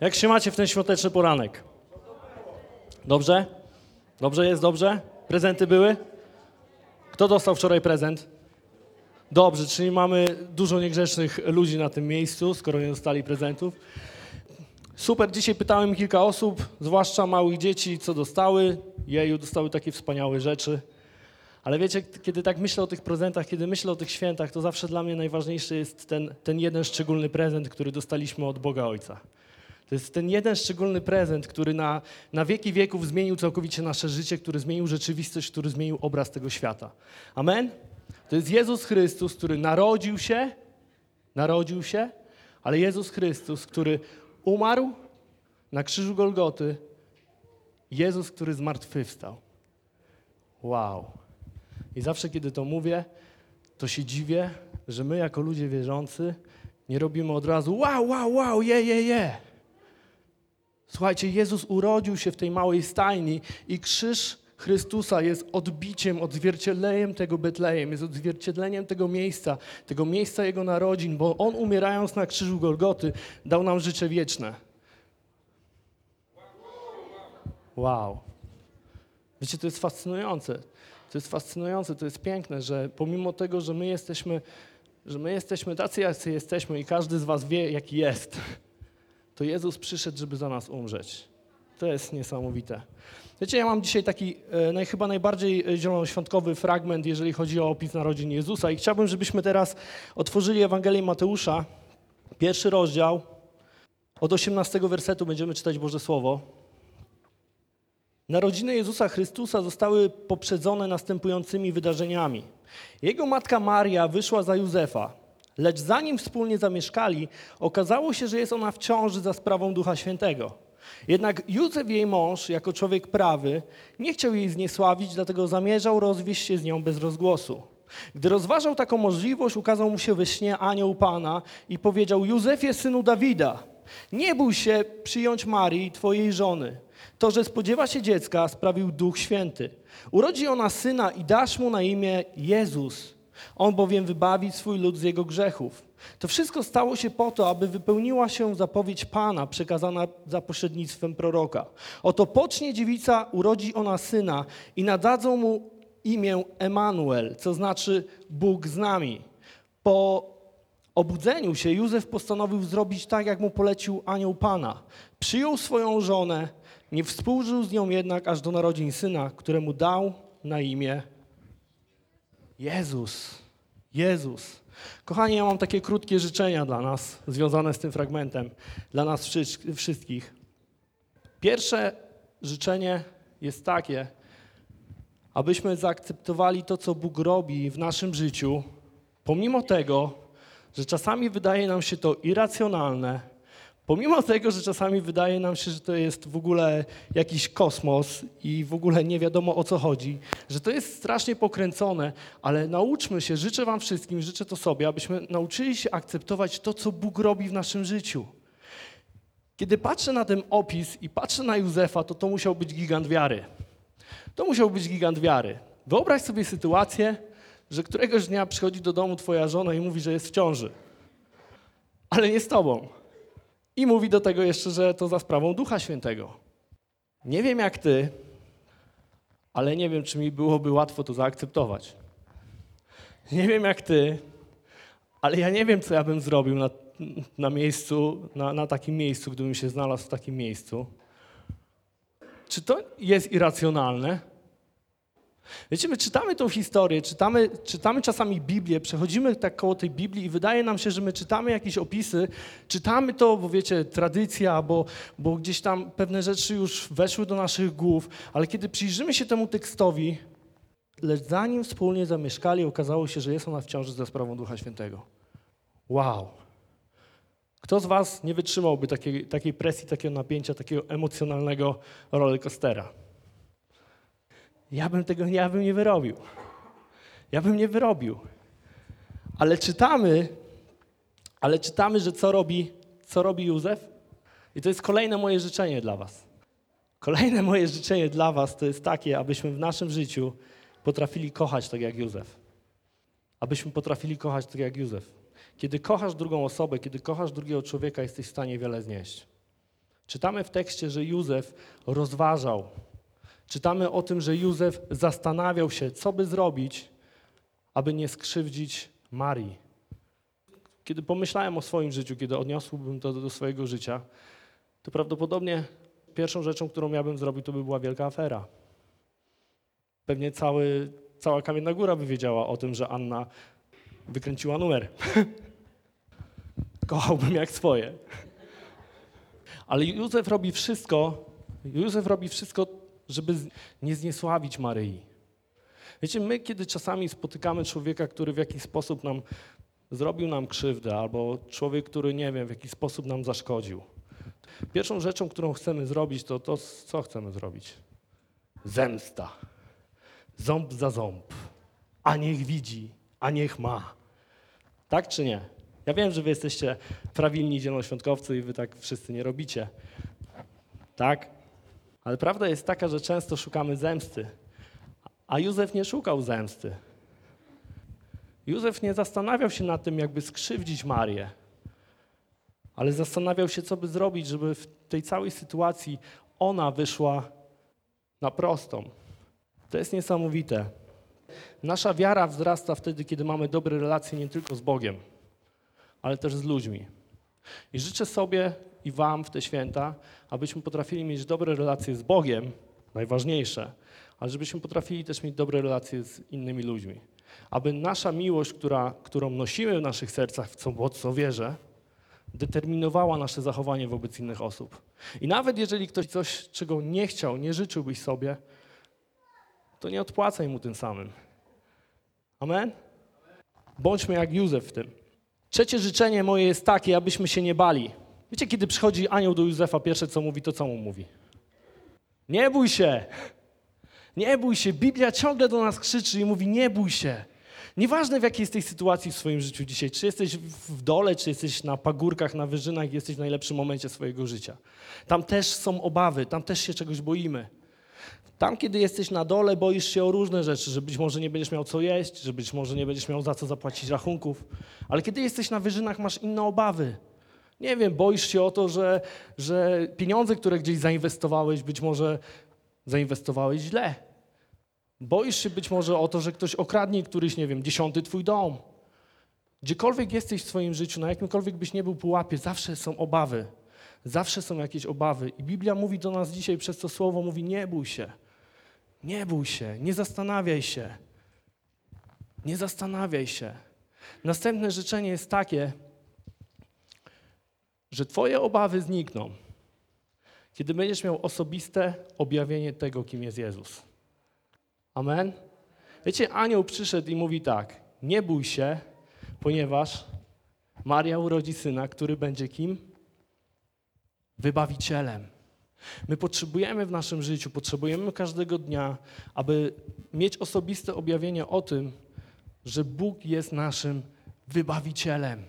Jak się macie w ten świąteczny poranek? Dobrze? Dobrze jest, dobrze? Prezenty były? Kto dostał wczoraj prezent? Dobrze, czyli mamy dużo niegrzecznych ludzi na tym miejscu, skoro nie dostali prezentów. Super, dzisiaj pytałem kilka osób, zwłaszcza małych dzieci, co dostały. Jeju, dostały takie wspaniałe rzeczy. Ale wiecie, kiedy tak myślę o tych prezentach, kiedy myślę o tych świętach, to zawsze dla mnie najważniejszy jest ten, ten jeden szczególny prezent, który dostaliśmy od Boga Ojca. To jest ten jeden szczególny prezent, który na, na wieki wieków zmienił całkowicie nasze życie, który zmienił rzeczywistość, który zmienił obraz tego świata. Amen? To jest Jezus Chrystus, który narodził się, narodził się, ale Jezus Chrystus, który umarł na krzyżu Golgoty, Jezus, który zmartwychwstał. Wow. I zawsze, kiedy to mówię, to się dziwię, że my jako ludzie wierzący nie robimy od razu wow, wow, wow, je, je, je. Słuchajcie, Jezus urodził się w tej małej stajni i krzyż Chrystusa jest odbiciem, odzwierciedleniem tego Betlejem, jest odzwierciedleniem tego miejsca, tego miejsca Jego narodzin, bo On umierając na krzyżu Golgoty dał nam życie wieczne. Wow. Wiecie, to jest fascynujące. To jest fascynujące, to jest piękne, że pomimo tego, że my jesteśmy, że my jesteśmy tacy, jacy jesteśmy i każdy z was wie, jaki jest, to Jezus przyszedł, żeby za nas umrzeć. To jest niesamowite. Wiecie, ja mam dzisiaj taki naj, chyba najbardziej e, zielonoświątkowy fragment, jeżeli chodzi o opis narodzin Jezusa i chciałbym, żebyśmy teraz otworzyli Ewangelię Mateusza, pierwszy rozdział, od 18 wersetu będziemy czytać Boże Słowo. Narodziny Jezusa Chrystusa zostały poprzedzone następującymi wydarzeniami. Jego matka Maria wyszła za Józefa, lecz zanim wspólnie zamieszkali, okazało się, że jest ona w ciąży za sprawą Ducha Świętego. Jednak Józef, jej mąż, jako człowiek prawy, nie chciał jej zniesławić, dlatego zamierzał rozwieść się z nią bez rozgłosu. Gdy rozważał taką możliwość, ukazał mu się we śnie anioł Pana i powiedział: Józefie, synu Dawida, nie bój się przyjąć Marii, twojej żony. To, że spodziewa się dziecka, sprawił Duch Święty. Urodzi ona syna i dasz mu na imię Jezus. On bowiem wybawi swój lud z jego grzechów. To wszystko stało się po to, aby wypełniła się zapowiedź Pana przekazana za pośrednictwem proroka. Oto pocznie dziewica, urodzi ona syna i nadadzą mu imię Emanuel, co znaczy Bóg z nami. Po obudzeniu się Józef postanowił zrobić tak, jak mu polecił anioł Pana. Przyjął swoją żonę, nie współżył z nią jednak aż do narodzin syna, któremu dał na imię Jezus. Jezus. Kochani, ja mam takie krótkie życzenia dla nas, związane z tym fragmentem, dla nas wszy- wszystkich. Pierwsze życzenie jest takie, abyśmy zaakceptowali to, co Bóg robi w naszym życiu, pomimo tego, że czasami wydaje nam się to irracjonalne, pomimo tego, że czasami wydaje nam się, że to jest w ogóle jakiś kosmos i w ogóle nie wiadomo o co chodzi, że to jest strasznie pokręcone, ale nauczmy się, życzę Wam wszystkim, życzę to sobie, abyśmy nauczyli się akceptować to, co Bóg robi w naszym życiu. Kiedy patrzę na ten opis i patrzę na Józefa, to to musiał być gigant wiary. To musiał być gigant wiary. Wyobraź sobie sytuację, że któregoś dnia przychodzi do domu twoja żona i mówi, że jest w ciąży. Ale nie z tobą. I mówi do tego jeszcze, że to za sprawą Ducha Świętego. Nie wiem jak ty, ale nie wiem, czy mi byłoby łatwo to zaakceptować. Nie wiem jak ty, ale ja nie wiem, co ja bym zrobił na, na miejscu, na, na takim miejscu, gdybym się znalazł w takim miejscu. Czy to jest irracjonalne? Wiecie, my czytamy tą historię, czytamy, czytamy czasami Biblię, przechodzimy tak koło tej Biblii i wydaje nam się, że my czytamy jakieś opisy, czytamy to, bo wiecie, tradycja, bo, bo gdzieś tam pewne rzeczy już weszły do naszych głów, ale kiedy przyjrzymy się temu tekstowi, lecz zanim wspólnie zamieszkali, okazało się, że jest ona w ciąży za sprawą Ducha Świętego. Wow. Kto z was nie wytrzymałby takiej, takiej presji, takiego napięcia, takiego emocjonalnego rollercoastera? Ja bym tego ja bym nie wyrobił. Ja bym nie wyrobił. Ale czytamy, ale czytamy, że co robi, co robi Józef? I to jest kolejne moje życzenie dla was. Kolejne moje życzenie dla was to jest takie, abyśmy w naszym życiu potrafili kochać tak jak Józef. Abyśmy potrafili kochać tak jak Józef. Kiedy kochasz drugą osobę, kiedy kochasz drugiego człowieka, jesteś w stanie wiele znieść. Czytamy w tekście, że Józef rozważał. Czytamy o tym, że Józef zastanawiał się, co by zrobić, aby nie skrzywdzić Marii. Kiedy pomyślałem o swoim życiu, kiedy odniosłbym to do swojego życia, to prawdopodobnie pierwszą rzeczą, którą miałbym zrobić, to by była wielka afera. Pewnie cały, cała Kamienna Góra by wiedziała o tym, że Anna wykręciła numer. Kochałbym jak swoje. Ale Józef robi wszystko, Józef robi wszystko, żeby nie zniesławić Maryi. Wiecie, my kiedy czasami spotykamy człowieka, który w jakiś sposób nam zrobił nam krzywdę, albo człowiek, który nie wiem, w jakiś sposób nam zaszkodził. Pierwszą rzeczą, którą chcemy zrobić, to to, co chcemy zrobić? Zemsta. Ząb za ząb. A niech widzi, a niech ma. Tak czy nie? Ja wiem, że wy jesteście prawilni zielonoświątkowcy i wy tak wszyscy nie robicie. Tak? Ale prawda jest taka, że często szukamy zemsty. A Józef nie szukał zemsty. Józef nie zastanawiał się nad tym, jakby skrzywdzić Marię, ale zastanawiał się, co by zrobić, żeby w tej całej sytuacji ona wyszła na prostą. To jest niesamowite. Nasza wiara wzrasta wtedy, kiedy mamy dobre relacje nie tylko z Bogiem, ale też z ludźmi. I życzę sobie i Wam w te święta, abyśmy potrafili mieć dobre relacje z Bogiem, najważniejsze, ale żebyśmy potrafili też mieć dobre relacje z innymi ludźmi. Aby nasza miłość, która, którą nosimy w naszych sercach, w co, co wierzę, determinowała nasze zachowanie wobec innych osób. I nawet jeżeli ktoś coś, czego nie chciał, nie życzyłbyś sobie, to nie odpłacaj mu tym samym. Amen? Bądźmy jak Józef w tym. Trzecie życzenie moje jest takie, abyśmy się nie bali. Wiecie, kiedy przychodzi anioł do Józefa, pierwsze co mówi, to co mu mówi? Nie bój się! Nie bój się. Biblia ciągle do nas krzyczy i mówi: Nie bój się. Nieważne w jakiej jesteś sytuacji w swoim życiu dzisiaj, czy jesteś w dole, czy jesteś na pagórkach, na wyżynach, jesteś w najlepszym momencie swojego życia. Tam też są obawy, tam też się czegoś boimy. Tam, kiedy jesteś na dole, boisz się o różne rzeczy, że być może nie będziesz miał co jeść, że być może nie będziesz miał za co zapłacić rachunków. Ale kiedy jesteś na wyżynach, masz inne obawy. Nie wiem, boisz się o to, że, że pieniądze, które gdzieś zainwestowałeś, być może zainwestowałeś źle. Boisz się być może o to, że ktoś okradnie któryś, nie wiem, dziesiąty twój dom. Gdziekolwiek jesteś w swoim życiu, na jakimkolwiek byś nie był pułapie, zawsze są obawy. Zawsze są jakieś obawy. I Biblia mówi do nas dzisiaj przez to słowo, mówi nie bój się. Nie bój się, nie zastanawiaj się. Nie zastanawiaj się. Następne życzenie jest takie, że Twoje obawy znikną, kiedy będziesz miał osobiste objawienie tego, kim jest Jezus. Amen? Wiecie, anioł przyszedł i mówi tak, nie bój się, ponieważ Maria urodzi syna, który będzie kim? Wybawicielem. My potrzebujemy w naszym życiu, potrzebujemy każdego dnia, aby mieć osobiste objawienie o tym, że Bóg jest naszym wybawicielem.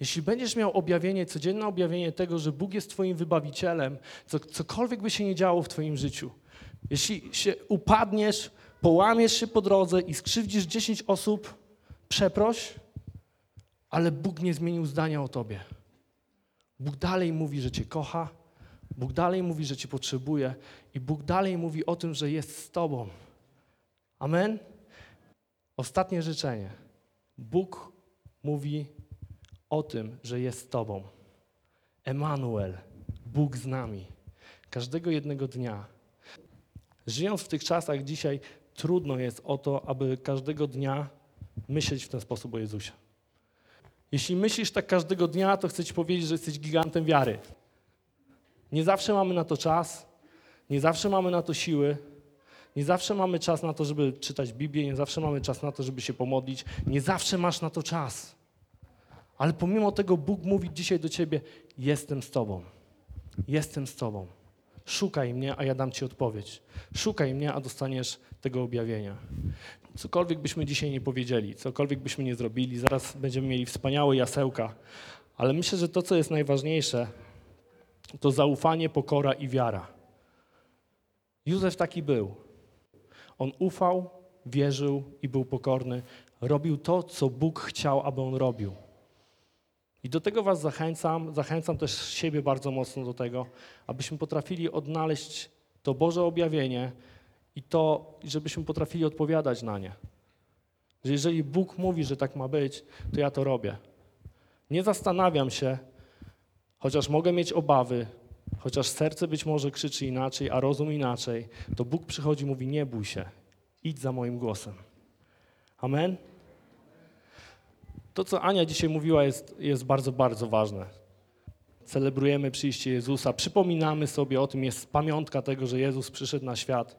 Jeśli będziesz miał objawienie, codzienne objawienie tego, że Bóg jest Twoim wybawicielem, co, cokolwiek by się nie działo w Twoim życiu, jeśli się upadniesz, połamiesz się po drodze i skrzywdzisz 10 osób, przeproś, ale Bóg nie zmienił zdania o Tobie. Bóg dalej mówi, że Cię kocha, Bóg dalej mówi, że Cię potrzebuje i Bóg dalej mówi o tym, że jest z Tobą. Amen? Ostatnie życzenie. Bóg mówi o tym, że jest z Tobą. Emanuel, Bóg z nami. Każdego jednego dnia. Żyjąc w tych czasach dzisiaj, trudno jest o to, aby każdego dnia myśleć w ten sposób o Jezusie. Jeśli myślisz tak każdego dnia, to chcę Ci powiedzieć, że jesteś gigantem wiary. Nie zawsze mamy na to czas, nie zawsze mamy na to siły, nie zawsze mamy czas na to, żeby czytać Biblię, nie zawsze mamy czas na to, żeby się pomodlić, nie zawsze masz na to czas. Ale pomimo tego Bóg mówi dzisiaj do ciebie: Jestem z Tobą. Jestem z Tobą. Szukaj mnie, a ja dam Ci odpowiedź. Szukaj mnie, a dostaniesz tego objawienia. Cokolwiek byśmy dzisiaj nie powiedzieli, cokolwiek byśmy nie zrobili, zaraz będziemy mieli wspaniałe jasełka, ale myślę, że to, co jest najważniejsze, to zaufanie, pokora i wiara. Józef taki był. On ufał, wierzył i był pokorny. Robił to, co Bóg chciał, aby on robił. I do tego Was zachęcam, zachęcam też siebie bardzo mocno do tego, abyśmy potrafili odnaleźć to Boże objawienie i to, żebyśmy potrafili odpowiadać na nie. Że jeżeli Bóg mówi, że tak ma być, to ja to robię. Nie zastanawiam się, chociaż mogę mieć obawy, chociaż serce być może krzyczy inaczej, a rozum inaczej, to Bóg przychodzi i mówi: Nie bój się, idź za moim głosem. Amen. To, co Ania dzisiaj mówiła, jest, jest bardzo, bardzo ważne. Celebrujemy przyjście Jezusa, przypominamy sobie o tym, jest pamiątka tego, że Jezus przyszedł na świat.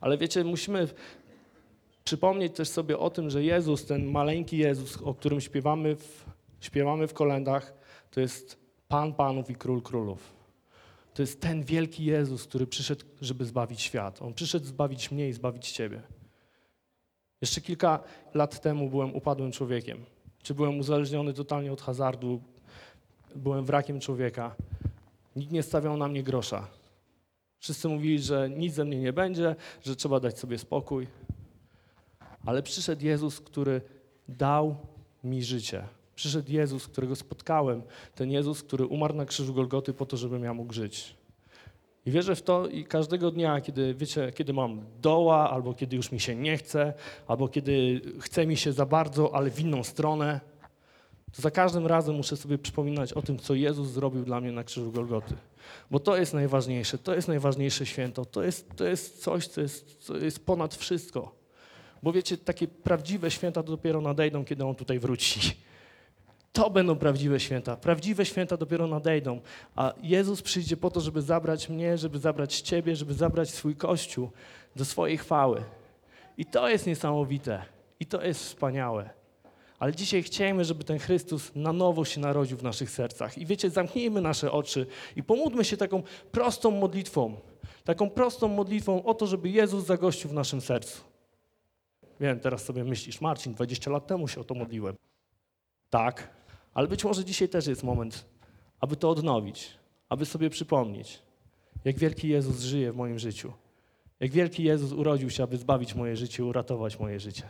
Ale wiecie, musimy przypomnieć też sobie o tym, że Jezus, ten maleńki Jezus, o którym śpiewamy w, śpiewamy w kolendach, to jest Pan Panów i Król Królów. To jest ten wielki Jezus, który przyszedł, żeby zbawić świat. On przyszedł zbawić mnie i zbawić Ciebie. Jeszcze kilka lat temu byłem upadłym człowiekiem. Czy byłem uzależniony totalnie od hazardu, byłem wrakiem człowieka. Nikt nie stawiał na mnie grosza. Wszyscy mówili, że nic ze mnie nie będzie, że trzeba dać sobie spokój. Ale przyszedł Jezus, który dał mi życie. Przyszedł Jezus, którego spotkałem. Ten Jezus, który umarł na krzyżu Golgoty po to, żebym ja mógł żyć. I wierzę w to i każdego dnia, kiedy, wiecie, kiedy mam doła, albo kiedy już mi się nie chce, albo kiedy chce mi się za bardzo, ale w inną stronę, to za każdym razem muszę sobie przypominać o tym, co Jezus zrobił dla mnie na krzyżu Golgoty. Bo to jest najważniejsze, to jest najważniejsze święto, to jest, to jest coś, co jest, co jest ponad wszystko. Bo wiecie, takie prawdziwe święta dopiero nadejdą, kiedy On tutaj wróci. To będą prawdziwe święta. Prawdziwe święta dopiero nadejdą. A Jezus przyjdzie po to, żeby zabrać mnie, żeby zabrać Ciebie, żeby zabrać swój Kościół do swojej chwały. I to jest niesamowite. I to jest wspaniałe. Ale dzisiaj chciejmy, żeby ten Chrystus na nowo się narodził w naszych sercach. I wiecie, zamknijmy nasze oczy i pomódlmy się taką prostą modlitwą. Taką prostą modlitwą o to, żeby Jezus zagościł w naszym sercu. Wiem, teraz sobie myślisz, Marcin, 20 lat temu się o to modliłem. Tak, ale być może dzisiaj też jest moment, aby to odnowić, aby sobie przypomnieć, jak wielki Jezus żyje w moim życiu. Jak wielki Jezus urodził się, aby zbawić moje życie, uratować moje życie.